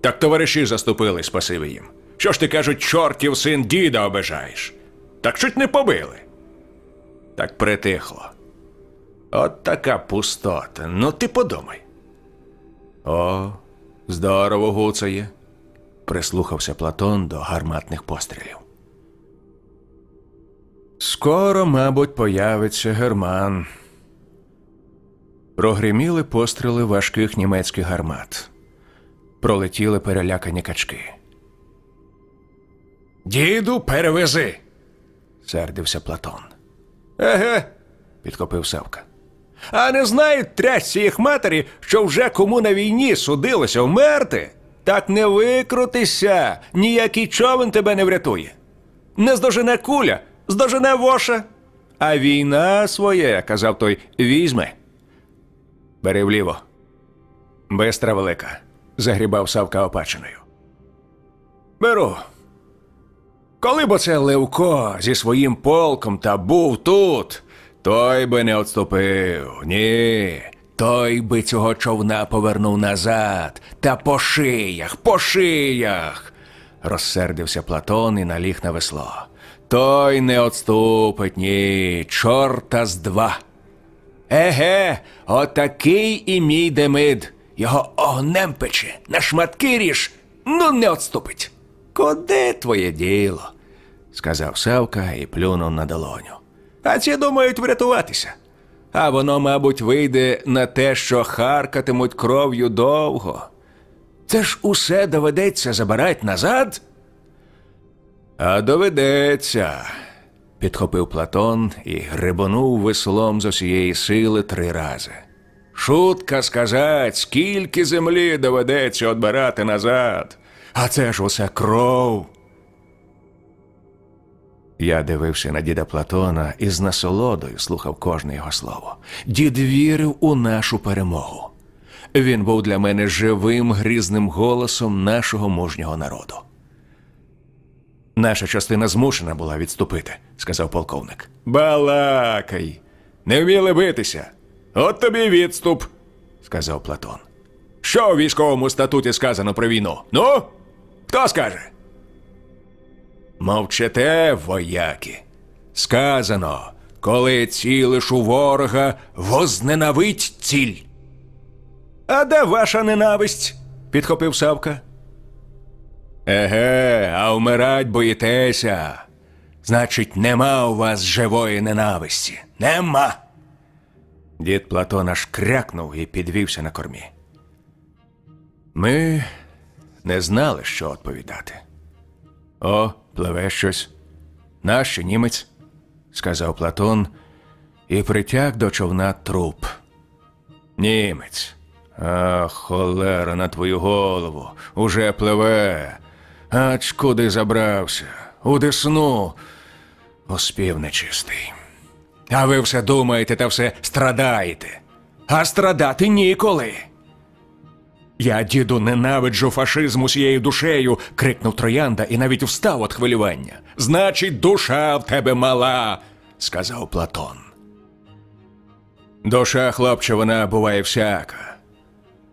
Так товариші заступили, спасибі їм. Що ж ти кажуть, чортів син діда обижаєш? Так чуть не побили. Так притихло. От така пустота. Ну ти подумай. О, здорово гуцає. Прислухався Платон до гарматних пострілів. Скоро, мабуть, появиться Герман. Прогриміли постріли важких німецьких гармат. Пролетіли перелякані качки. Діду, перевези, сердився Платон. Еге, підхопив Савка. А не знають трясці їх матері, що вже кому на війні судилося вмерти? Так не викрутися, ніякий човен тебе не врятує. Не здожене куля, здожене воша. А війна своє, казав той, візьме. Бери вліво. Бистра велика, загрібав Савка опаченою. Беру. Коли б оце Левко зі своїм полком та був тут, той би не отступив. Ні. Той би цього човна повернув назад та по шиях, по шиях. Розсердився Платон і наліг на весло. Той не отступить, ні, чорта з два. Еге, отакий і мій Демид. Його огнем пече, на шматки ріж, ну не отступить. Куди твоє діло? сказав Савка і плюнув на долоню. А ці думають врятуватися. А воно, мабуть, вийде на те, що харкатимуть кров'ю довго. Це ж усе доведеться забирать назад. А доведеться, підхопив Платон і грибонув веслом з усієї сили три рази. Шутка сказать, скільки землі доведеться одбирати назад. А це ж усе кров. Я дивився на діда Платона і з насолодою слухав кожне його слово. Дід вірив у нашу перемогу. Він був для мене живим грізним голосом нашого мужнього народу. Наша частина змушена була відступити, сказав полковник. Балакай. Не вміли битися. От тобі відступ, сказав Платон. Що у військовому статуті сказано про війну? Ну? Хто скаже? Мовчите, вояки. Сказано, коли цілиш у ворога, возненавидь ціль. А де ваша ненависть? підхопив Савка. Еге, а вмирать боїтеся. Значить, нема у вас живої ненависті. Нема. Дід Платон аж крякнув і підвівся на кормі. Ми не знали, що відповідати. О, пливе щось. Наш чи німець, сказав Платон і притяг до човна труп. Німець. А, холера на твою голову. Уже пливе. Ач куди забрався? У десну. Оспів нечистий. А ви все думаєте та все страдаєте. А страдати ніколи. Я, діду, ненавиджу фашизм усією душею, крикнув троянда і навіть встав від хвилювання. Значить, душа в тебе мала, сказав Платон. Душа, хлопче, вона буває всяка.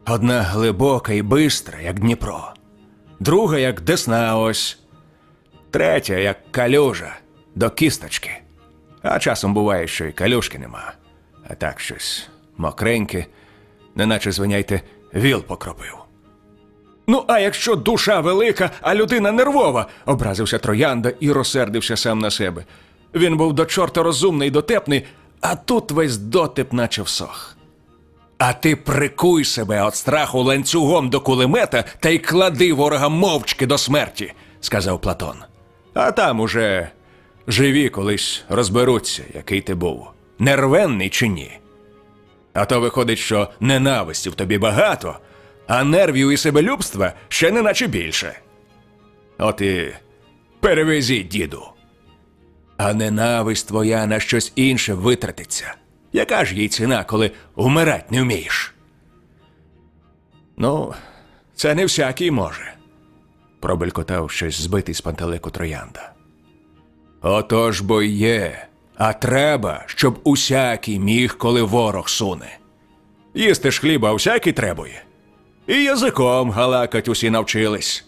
Одна глибока і бистра, як Дніпро, друга, як десна ось, третя, як калюжа, до кісточки. А часом буває, що і калюшки нема. А так щось мокреньке, неначе звиняйте, віл покропив. Ну, а якщо душа велика, а людина нервова, образився троянда і розсердився сам на себе. Він був до чорта розумний, дотепний, а тут весь дотип наче всох. А ти прикуй себе від страху ланцюгом до кулемета та й клади ворога мовчки до смерті, сказав Платон. А там уже живі колись розберуться, який ти був, нервенний чи ні. А то виходить, що ненависті в тобі багато, а нервів і себелюбства ще не наче більше. От і перевезіть, діду. А ненависть твоя на щось інше витратиться. Яка ж їй ціна, коли вмирать не вмієш? Ну, це не всякий може, пробелькотав щось збитий з пантелику троянда. Отож бо є, а треба, щоб усякий міг, коли ворог суне. Їсти ж хліба всякий требує. І язиком галакать усі навчились.